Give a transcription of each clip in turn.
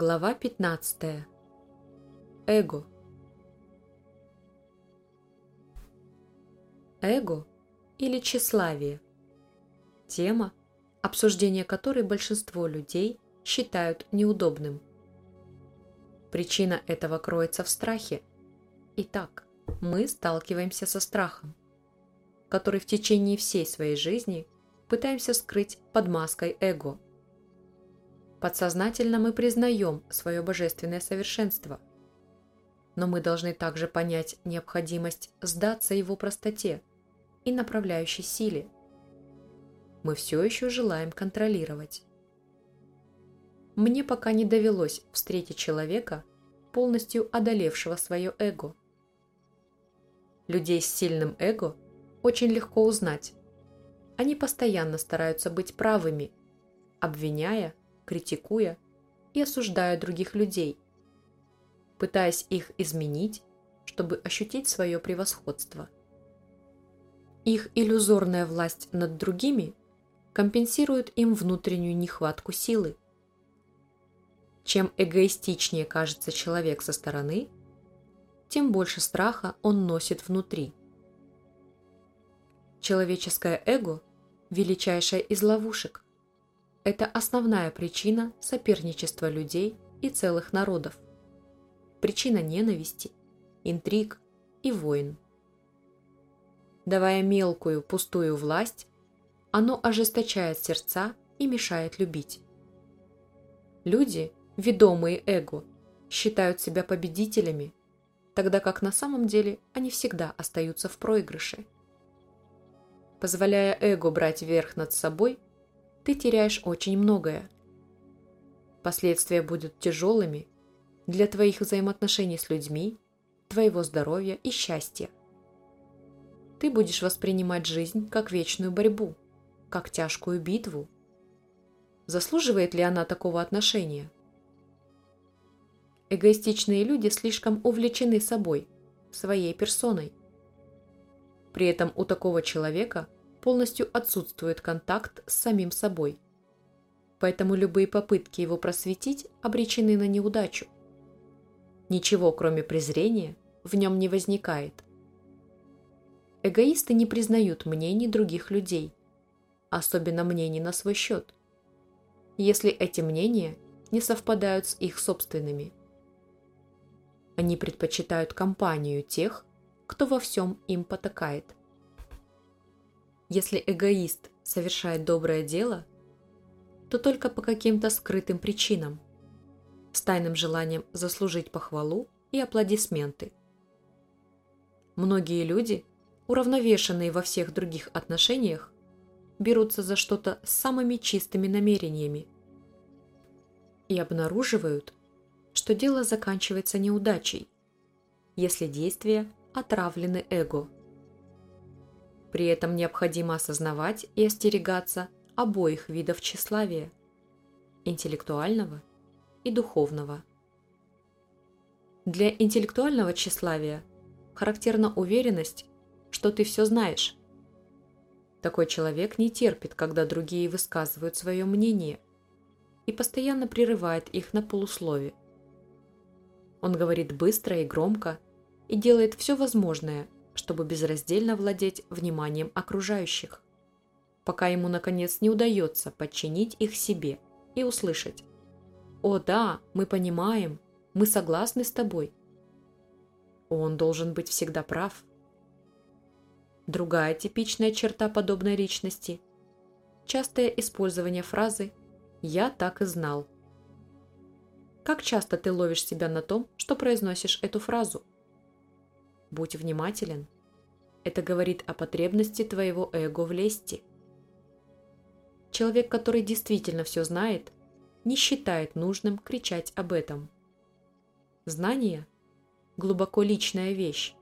Глава 15. Эго. Эго или тщеславие. Тема, обсуждение которой большинство людей считают неудобным. Причина этого кроется в страхе. Итак, мы сталкиваемся со страхом, который в течение всей своей жизни пытаемся скрыть под маской эго – Подсознательно мы признаем свое божественное совершенство. Но мы должны также понять необходимость сдаться его простоте и направляющей силе. Мы все еще желаем контролировать. Мне пока не довелось встретить человека, полностью одолевшего свое эго. Людей с сильным эго очень легко узнать. Они постоянно стараются быть правыми, обвиняя критикуя и осуждая других людей, пытаясь их изменить, чтобы ощутить свое превосходство. Их иллюзорная власть над другими компенсирует им внутреннюю нехватку силы. Чем эгоистичнее кажется человек со стороны, тем больше страха он носит внутри. Человеческое эго – величайшая из ловушек – это основная причина соперничества людей и целых народов. Причина ненависти, интриг и войн. Давая мелкую, пустую власть, оно ожесточает сердца и мешает любить. Люди, ведомые эго, считают себя победителями, тогда как на самом деле они всегда остаются в проигрыше. Позволяя эго брать верх над собой – ты теряешь очень многое. Последствия будут тяжелыми для твоих взаимоотношений с людьми, твоего здоровья и счастья. Ты будешь воспринимать жизнь как вечную борьбу, как тяжкую битву. Заслуживает ли она такого отношения? Эгоистичные люди слишком увлечены собой, своей персоной. При этом у такого человека – полностью отсутствует контакт с самим собой. Поэтому любые попытки его просветить обречены на неудачу. Ничего, кроме презрения, в нем не возникает. Эгоисты не признают мнений других людей, особенно мнений на свой счет, если эти мнения не совпадают с их собственными. Они предпочитают компанию тех, кто во всем им потакает. Если эгоист совершает доброе дело, то только по каким-то скрытым причинам, с тайным желанием заслужить похвалу и аплодисменты. Многие люди, уравновешенные во всех других отношениях, берутся за что-то с самыми чистыми намерениями и обнаруживают, что дело заканчивается неудачей, если действия отравлены эго. При этом необходимо осознавать и остерегаться обоих видов тщеславия – интеллектуального и духовного. Для интеллектуального тщеславия характерна уверенность, что ты все знаешь. Такой человек не терпит, когда другие высказывают свое мнение и постоянно прерывает их на полуслове. Он говорит быстро и громко и делает все возможное – чтобы безраздельно владеть вниманием окружающих, пока ему, наконец, не удается подчинить их себе и услышать «О да, мы понимаем, мы согласны с тобой». Он должен быть всегда прав. Другая типичная черта подобной личности – частое использование фразы «я так и знал». Как часто ты ловишь себя на том, что произносишь эту фразу – Будь внимателен. Это говорит о потребности твоего эго в лести. Человек, который действительно все знает, не считает нужным кричать об этом. Знание – глубоко личная вещь.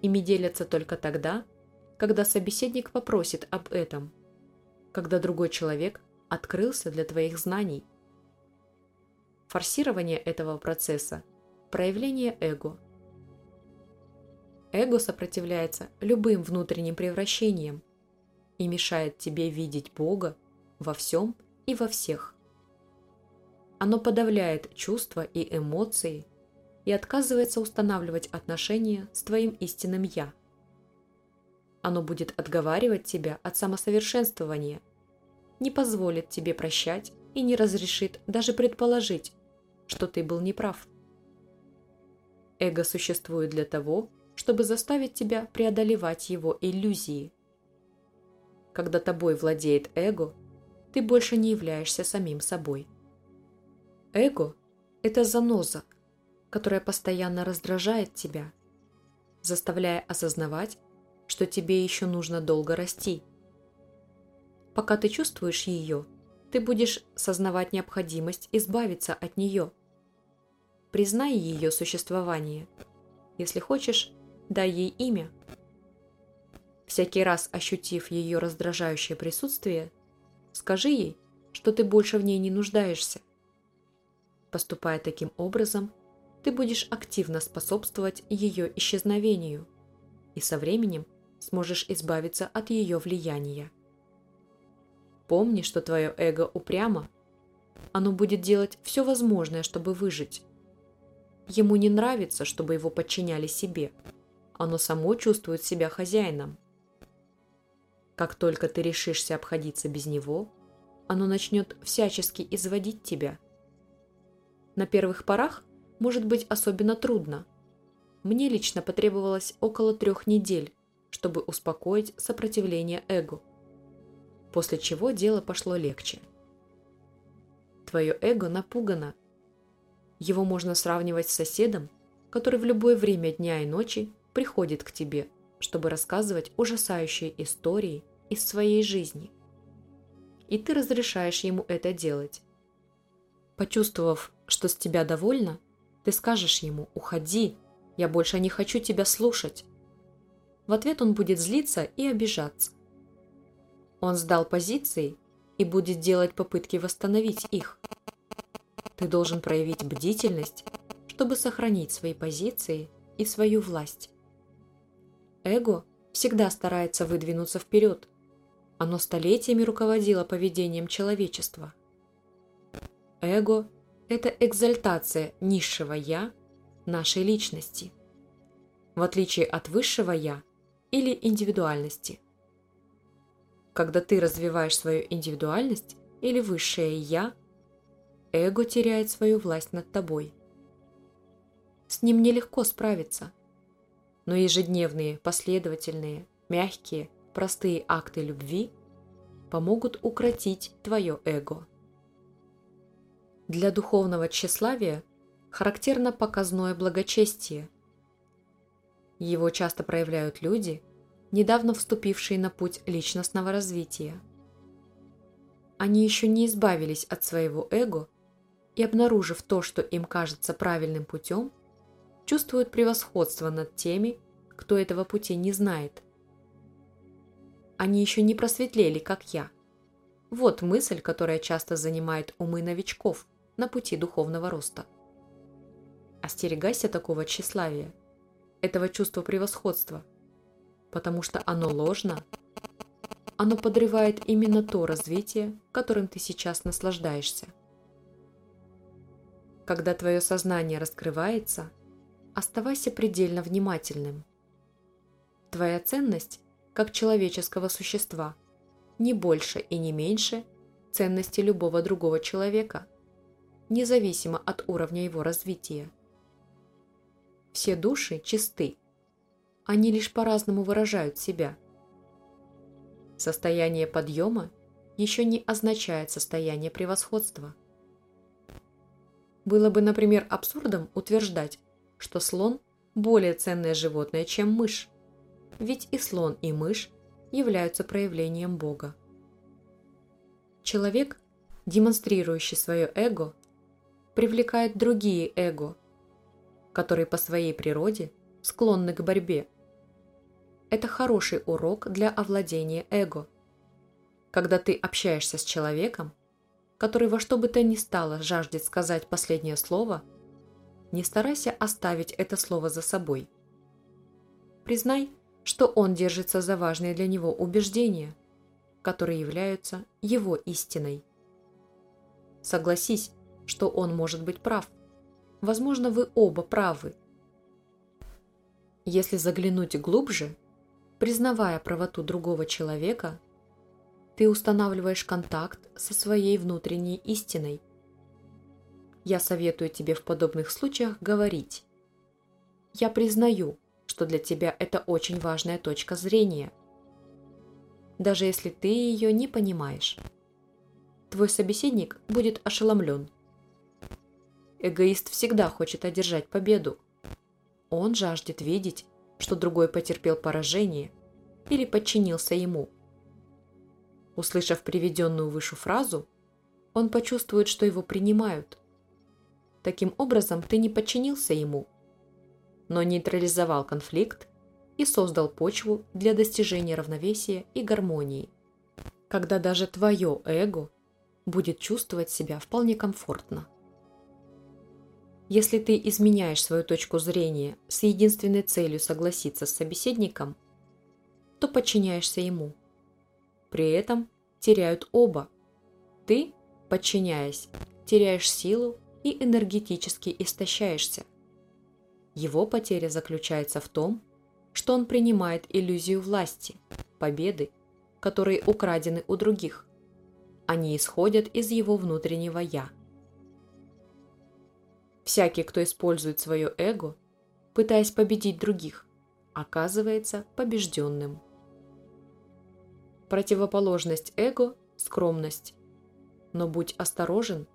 Ими делятся только тогда, когда собеседник попросит об этом, когда другой человек открылся для твоих знаний. Форсирование этого процесса – проявление эго – Эго сопротивляется любым внутренним превращениям и мешает тебе видеть Бога во всем и во всех. оно подавляет чувства и эмоции и отказывается устанавливать отношения с твоим истинным «я». Оно будет отговаривать тебя от самосовершенствования, не позволит тебе прощать и не разрешит даже предположить, что ты был неправ. Эго существует для того, чтобы заставить тебя преодолевать его иллюзии. Когда тобой владеет эго, ты больше не являешься самим собой. Эго – это заноза, которая постоянно раздражает тебя, заставляя осознавать, что тебе еще нужно долго расти. Пока ты чувствуешь ее, ты будешь сознавать необходимость избавиться от нее. Признай ее существование. Если хочешь, дай ей имя. Всякий раз ощутив ее раздражающее присутствие, скажи ей, что ты больше в ней не нуждаешься. Поступая таким образом, ты будешь активно способствовать ее исчезновению и со временем сможешь избавиться от ее влияния. Помни, что твое эго упрямо. Оно будет делать все возможное, чтобы выжить. Ему не нравится, чтобы его подчиняли себе. Оно само чувствует себя хозяином. Как только ты решишься обходиться без него, оно начнет всячески изводить тебя. На первых порах может быть особенно трудно. Мне лично потребовалось около трех недель, чтобы успокоить сопротивление эго после чего дело пошло легче. Твое эго напугано. Его можно сравнивать с соседом, который в любое время дня и ночи приходит к тебе, чтобы рассказывать ужасающие истории из своей жизни. И ты разрешаешь ему это делать. Почувствовав, что с тебя довольно, ты скажешь ему «Уходи, я больше не хочу тебя слушать». В ответ он будет злиться и обижаться. Он сдал позиции и будет делать попытки восстановить их. Ты должен проявить бдительность, чтобы сохранить свои позиции и свою власть. Эго всегда старается выдвинуться вперед. Оно столетиями руководило поведением человечества. Эго – это экзальтация низшего «я» нашей личности, в отличие от высшего «я» или индивидуальности – когда ты развиваешь свою индивидуальность или высшее «я», эго теряет свою власть над тобой. С ним нелегко справиться, но ежедневные, последовательные, мягкие, простые акты любви помогут укротить твое эго. Для духовного тщеславия характерно показное благочестие. Его часто проявляют люди – недавно вступившие на путь личностного развития. Они еще не избавились от своего эго и, обнаружив то, что им кажется правильным путем, чувствуют превосходство над теми, кто этого пути не знает. Они еще не просветлели, как я. Вот мысль, которая часто занимает умы новичков на пути духовного роста. Остерегайся такого тщеславия, этого чувства превосходства – потому что оно ложно, оно подрывает именно то развитие, которым ты сейчас наслаждаешься. Когда твое сознание раскрывается, оставайся предельно внимательным. Твоя ценность, как человеческого существа, не больше и не меньше ценности любого другого человека, независимо от уровня его развития. Все души чисты, они лишь по-разному выражают себя. Состояние подъема еще не означает состояние превосходства. Было бы, например, абсурдом утверждать, что слон – более ценное животное, чем мышь, ведь и слон, и мышь являются проявлением Бога. Человек, демонстрирующий свое эго, привлекает другие эго, которые по своей природе склонны к борьбе это хороший урок для овладения эго. Когда ты общаешься с человеком, который во что бы то ни стало жаждет сказать последнее слово, не старайся оставить это слово за собой. Признай, что он держится за важные для него убеждения, которые являются его истиной. Согласись, что он может быть прав. Возможно, вы оба правы. Если заглянуть глубже, признавая правоту другого человека, ты устанавливаешь контакт со своей внутренней истиной. Я советую тебе в подобных случаях говорить «Я признаю, что для тебя это очень важная точка зрения», даже если ты ее не понимаешь. Твой собеседник будет ошеломлен. Эгоист всегда хочет одержать победу. Он жаждет видеть, что другой потерпел поражение или подчинился ему. Услышав приведенную выше фразу, он почувствует, что его принимают. Таким образом, ты не подчинился ему, но нейтрализовал конфликт и создал почву для достижения равновесия и гармонии, когда даже твое эго будет чувствовать себя вполне комфортно. Если ты изменяешь свою точку зрения с единственной целью согласиться с собеседником, то подчиняешься ему. При этом теряют оба. Ты, подчиняясь, теряешь силу и энергетически истощаешься. Его потеря заключается в том, что он принимает иллюзию власти, победы, которые украдены у других. Они исходят из его внутреннего «я». Всякий, кто использует свое эго, пытаясь победить других, оказывается побежденным. Противоположность эго – скромность. Но будь осторожен,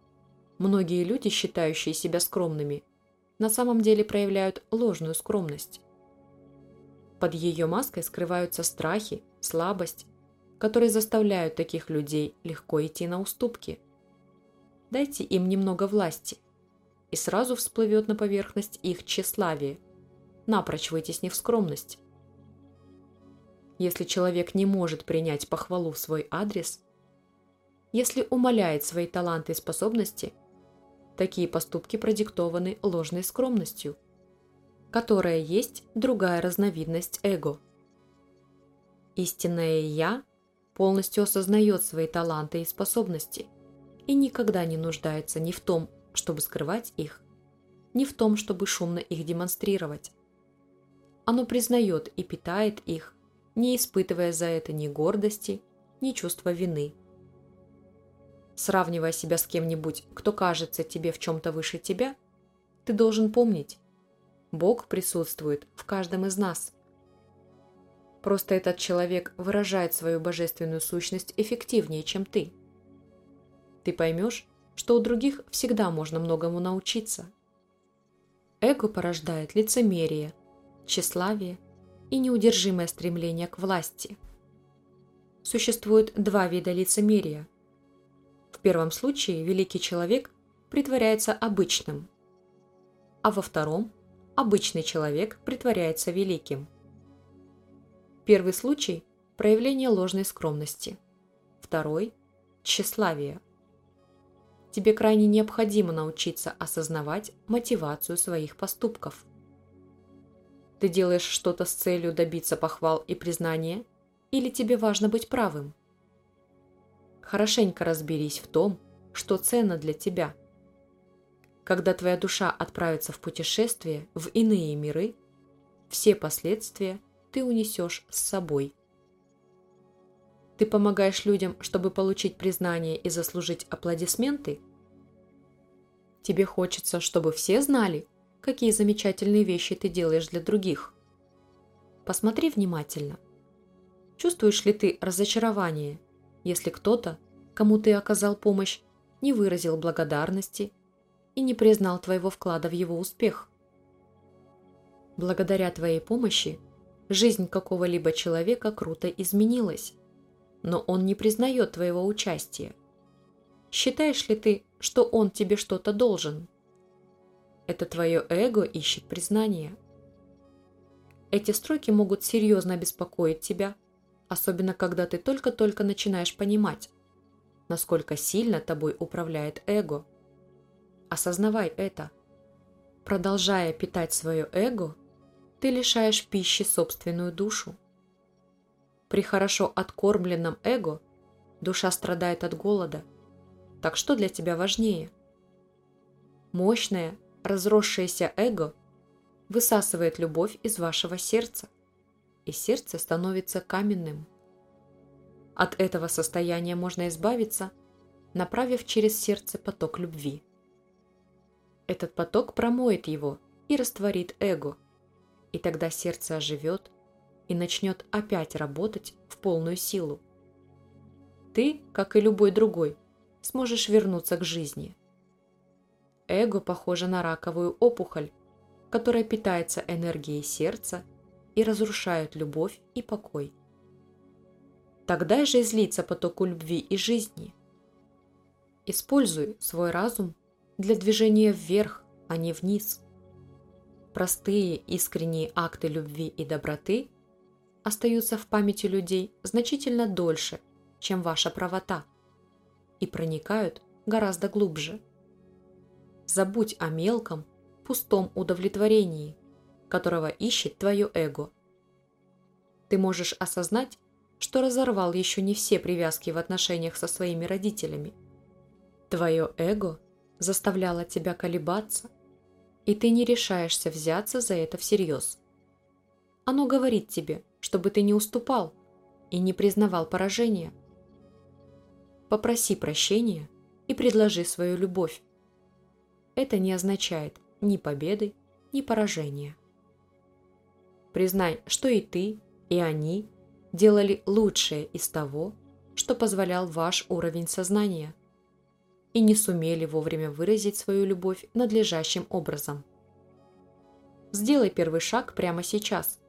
многие люди, считающие себя скромными, на самом деле проявляют ложную скромность. Под ее маской скрываются страхи, слабость, которые заставляют таких людей легко идти на уступки. Дайте им немного власти, и сразу всплывет на поверхность их тщеславие, напрочь вытеснив скромность. Если человек не может принять похвалу в свой адрес, если умаляет свои таланты и способности, такие поступки продиктованы ложной скромностью, которая есть другая разновидность эго. Истинное «я» полностью осознает свои таланты и способности и никогда не нуждается ни в том, чтобы скрывать их, не в том, чтобы шумно их демонстрировать. Оно признает и питает их, не испытывая за это ни гордости, ни чувства вины. Сравнивая себя с кем-нибудь, кто кажется тебе в чем-то выше тебя, ты должен помнить, Бог присутствует в каждом из нас. Просто этот человек выражает свою божественную сущность эффективнее, чем ты. Ты поймешь, что у других всегда можно многому научиться. Эго порождает лицемерие, тщеславие и неудержимое стремление к власти. Существует два вида лицемерия. Первом случае великий человек притворяется обычным, а во втором обычный человек притворяется великим. Первый случай – проявление ложной скромности. Второй – тщеславие – тебе крайне необходимо научиться осознавать мотивацию своих поступков. Ты делаешь что-то с целью добиться похвал и признания, или тебе важно быть правым? Хорошенько разберись в том, что ценно для тебя. Когда твоя душа отправится в путешествие в иные миры, все последствия ты унесешь с собой. Ты помогаешь людям, чтобы получить признание и заслужить аплодисменты? Тебе хочется, чтобы все знали, какие замечательные вещи ты делаешь для других. Посмотри внимательно. Чувствуешь ли ты разочарование, если кто-то, кому ты оказал помощь, не выразил благодарности и не признал твоего вклада в его успех? Благодаря твоей помощи жизнь какого-либо человека круто изменилась но он не признает твоего участия. Считаешь ли ты, что он тебе что-то должен? Это твое эго ищет признания. Эти строки могут серьезно обеспокоить тебя, особенно когда ты только-только начинаешь понимать, насколько сильно тобой управляет эго. Осознавай это. Продолжая питать свое эго, ты лишаешь пищи собственную душу. При хорошо откормленном эго душа страдает от голода. Так что для тебя важнее? Мощное, разросшееся эго высасывает любовь из вашего сердца, и сердце становится каменным. От этого состояния можно избавиться, направив через сердце поток любви. Этот поток промоет его и растворит эго, и тогда сердце оживет и начнет опять работать в полную силу. Ты, как и любой другой, сможешь вернуться к жизни. Эго похоже на раковую опухоль, которая питается энергией сердца и разрушает любовь и покой. Тогда же излиться потоку любви и жизни. Используй свой разум для движения вверх, а не вниз. Простые искренние акты любви и доброты остаются в памяти людей значительно дольше, чем ваша правота, и проникают гораздо глубже. Забудь о мелком, пустом удовлетворении, которого ищет твое эго. Ты можешь осознать, что разорвал еще не все привязки в отношениях со своими родителями. Твое эго заставляло тебя колебаться, и ты не решаешься взяться за это всерьез. Оно говорит тебе, чтобы ты не уступал и не признавал поражения. Попроси прощения и предложи свою любовь. Это не означает ни победы, ни поражения. Признай, что и ты, и они делали лучшее из того, что позволял ваш уровень сознания, и не сумели вовремя выразить свою любовь надлежащим образом. Сделай первый шаг прямо сейчас,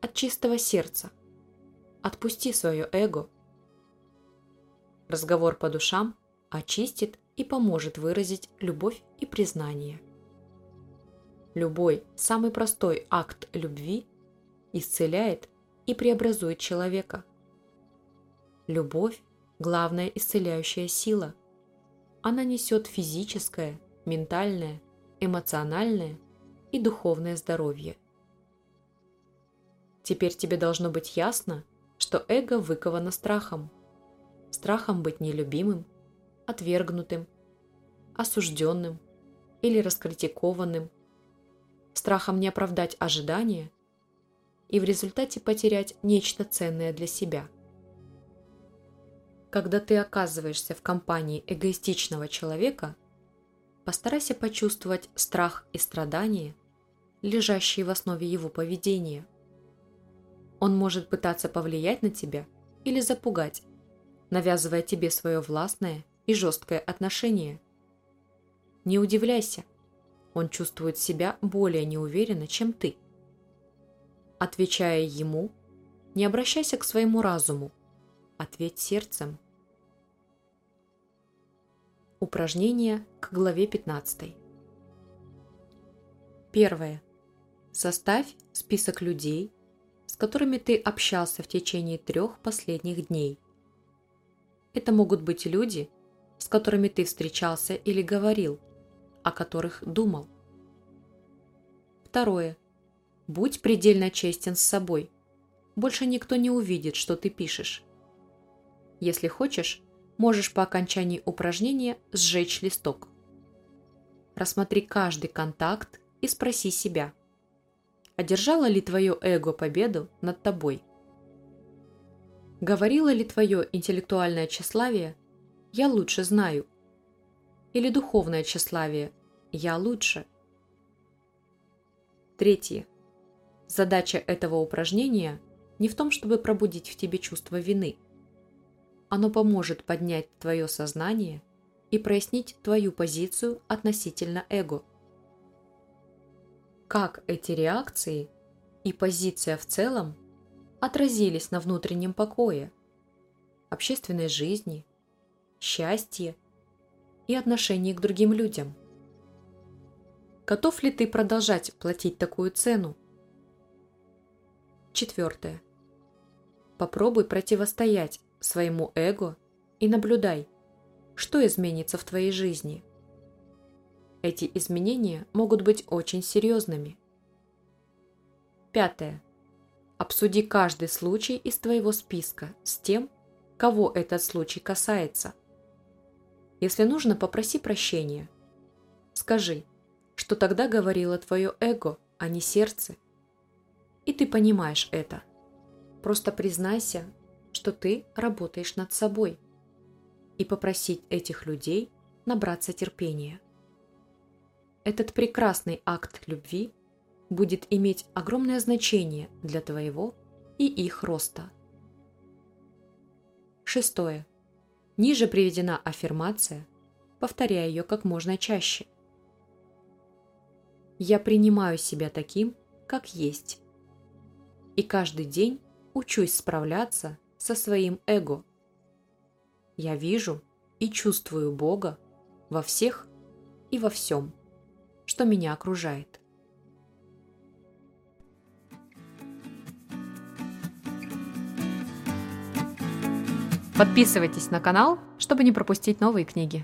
от чистого сердца. Отпусти свое эго. Разговор по душам очистит и поможет выразить любовь и признание. Любой, самый простой акт любви исцеляет и преобразует человека. Любовь – главная исцеляющая сила. Она несет физическое, ментальное, эмоциональное и духовное здоровье. Теперь тебе должно быть ясно, что эго выковано страхом. Страхом быть нелюбимым, отвергнутым, осужденным или раскритикованным, страхом не оправдать ожидания и в результате потерять нечто ценное для себя. Когда ты оказываешься в компании эгоистичного человека, постарайся почувствовать страх и страдания, лежащие в основе его поведения. Он может пытаться повлиять на тебя или запугать, навязывая тебе свое властное и жесткое отношение. Не удивляйся, он чувствует себя более неуверенно, чем ты. Отвечая ему, не обращайся к своему разуму, ответь сердцем. Упражнение к главе 15. Первое. Составь список людей, с которыми ты общался в течение трех последних дней. Это могут быть люди, с которыми ты встречался или говорил, о которых думал. Второе. Будь предельно честен с собой. Больше никто не увидит, что ты пишешь. Если хочешь, можешь по окончании упражнения сжечь листок. Рассмотри каждый контакт и спроси себя, одержало ли твое эго победу над тобой? Говорило ли твое интеллектуальное тщеславие «я лучше знаю» или духовное тщеславие «я лучше»? Третье. Задача этого упражнения не в том, чтобы пробудить в тебе чувство вины. Оно поможет поднять твое сознание и прояснить твою позицию относительно эго как эти реакции и позиция в целом отразились на внутреннем покое, общественной жизни, счастье и отношении к другим людям. Готов ли ты продолжать платить такую цену? Четвертое. Попробуй противостоять своему эго и наблюдай, что изменится в твоей жизни – эти изменения могут быть очень серьезными. Пятое. Обсуди каждый случай из твоего списка с тем, кого этот случай касается. Если нужно, попроси прощения. Скажи, что тогда говорило твое эго, а не сердце. И ты понимаешь это. Просто признайся, что ты работаешь над собой. И попросить этих людей набраться терпения. Этот прекрасный акт любви будет иметь огромное значение для твоего и их роста. Шестое. Ниже приведена аффирмация, повторяя ее как можно чаще. Я принимаю себя таким, как есть. И каждый день учусь справляться со своим эго. Я вижу и чувствую Бога во всех и во всем, что меня окружает. Подписывайтесь на канал, чтобы не пропустить новые книги.